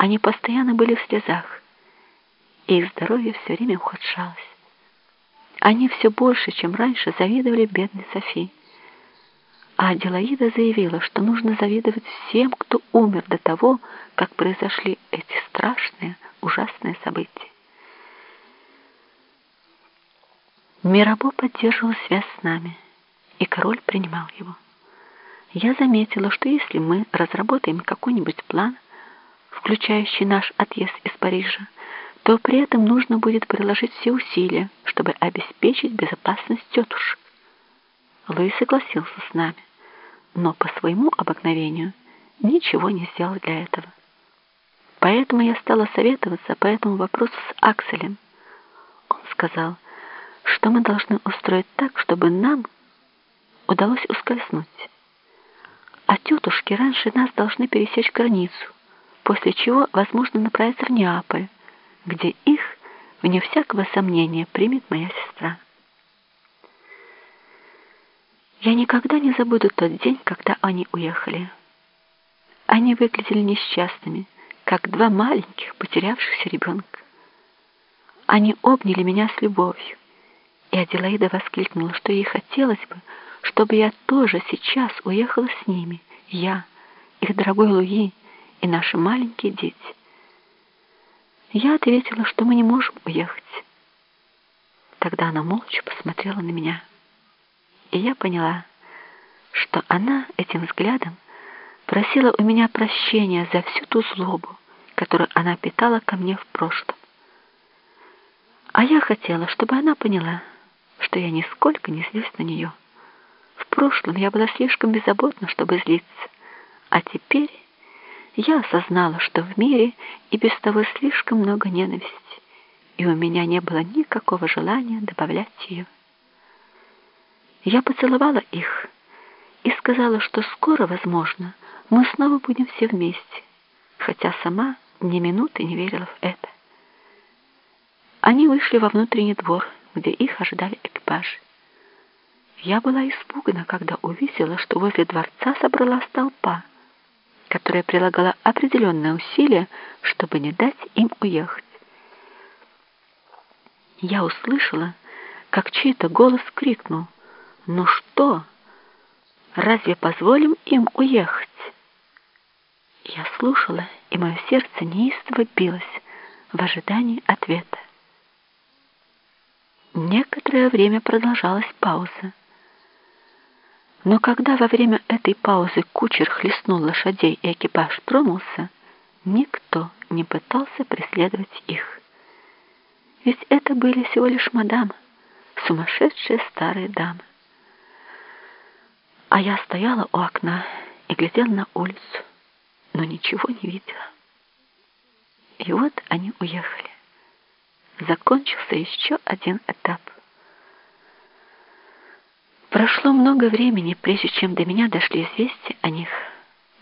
Они постоянно были в слезах, и их здоровье все время ухудшалось. Они все больше, чем раньше, завидовали бедной Софии. А Аделаида заявила, что нужно завидовать всем, кто умер до того, как произошли эти страшные, ужасные события. Мирабо поддерживал связь с нами, и король принимал его. Я заметила, что если мы разработаем какой-нибудь план, включающий наш отъезд из Парижа, то при этом нужно будет приложить все усилия, чтобы обеспечить безопасность тетушек. Луи согласился с нами, но по своему обыкновению ничего не сделал для этого. Поэтому я стала советоваться по этому вопросу с Акселем. Он сказал, что мы должны устроить так, чтобы нам удалось ускользнуть. А тетушки раньше нас должны пересечь границу, после чего, возможно, направиться в Неаполь, где их, вне всякого сомнения, примет моя сестра. Я никогда не забуду тот день, когда они уехали. Они выглядели несчастными, как два маленьких, потерявшихся ребенка. Они обняли меня с любовью, и Аделаида воскликнула, что ей хотелось бы, чтобы я тоже сейчас уехала с ними, я, их дорогой Луи и наши маленькие дети. Я ответила, что мы не можем уехать. Тогда она молча посмотрела на меня, и я поняла, что она этим взглядом просила у меня прощения за всю ту злобу, которую она питала ко мне в прошлом. А я хотела, чтобы она поняла, что я нисколько не злюсь на нее. В прошлом я была слишком беззаботна, чтобы злиться, а теперь я осознала, что в мире и без того слишком много ненависти, и у меня не было никакого желания добавлять ее. Я поцеловала их и сказала, что скоро, возможно, мы снова будем все вместе, хотя сама ни минуты не верила в это. Они вышли во внутренний двор, где их ожидали экипажи. Я была испугана, когда увидела, что возле дворца собралась толпа, которая прилагала определенные усилия, чтобы не дать им уехать. Я услышала, как чей-то голос крикнул «Ну что, разве позволим им уехать?» Я слушала, и мое сердце неистово билось в ожидании ответа. Некоторое время продолжалась пауза. Но когда во время этой паузы кучер хлестнул лошадей и экипаж тронулся, никто не пытался преследовать их. Ведь это были всего лишь мадамы, сумасшедшие старые дамы. А я стояла у окна и глядела на улицу, но ничего не видела. И вот они уехали. Закончился еще один этап. Прошло много времени, прежде чем до меня дошли известия о них.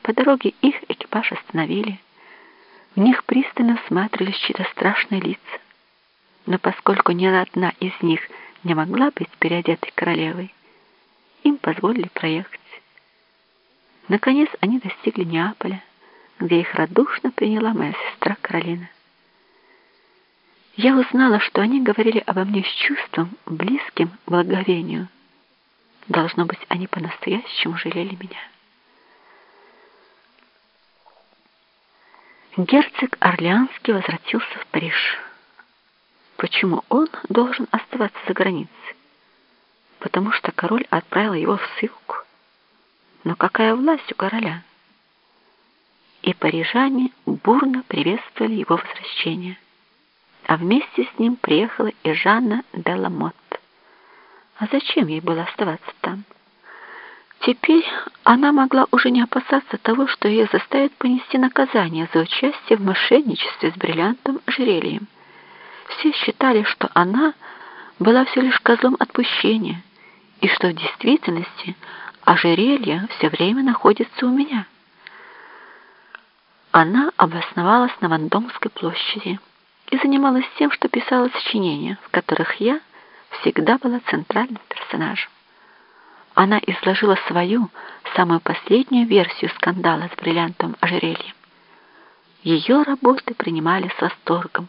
По дороге их экипаж остановили. В них пристально всматривались чьи-то страшные лица. Но поскольку ни одна из них не могла быть переодетой королевой, им позволили проехать. Наконец они достигли Неаполя, где их радушно приняла моя сестра Каролина. Я узнала, что они говорили обо мне с чувством, близким благовению, Должно быть, они по-настоящему жалели меня. Герцог Орлеанский возвратился в Париж. Почему он должен оставаться за границей? Потому что король отправил его в ссылку. Но какая власть у короля? И парижане бурно приветствовали его возвращение. А вместе с ним приехала и Жанна де Ламот. А зачем ей было оставаться там? Теперь она могла уже не опасаться того, что ее заставят понести наказание за участие в мошенничестве с бриллиантом ожерельем. Все считали, что она была все лишь козлом отпущения, и что в действительности ожерелье все время находится у меня. Она обосновалась на Вандомской площади и занималась тем, что писала сочинения, в которых я всегда была центральным персонажем. Она изложила свою, самую последнюю версию скандала с бриллиантовым ожерельем. Ее работы принимали с восторгом.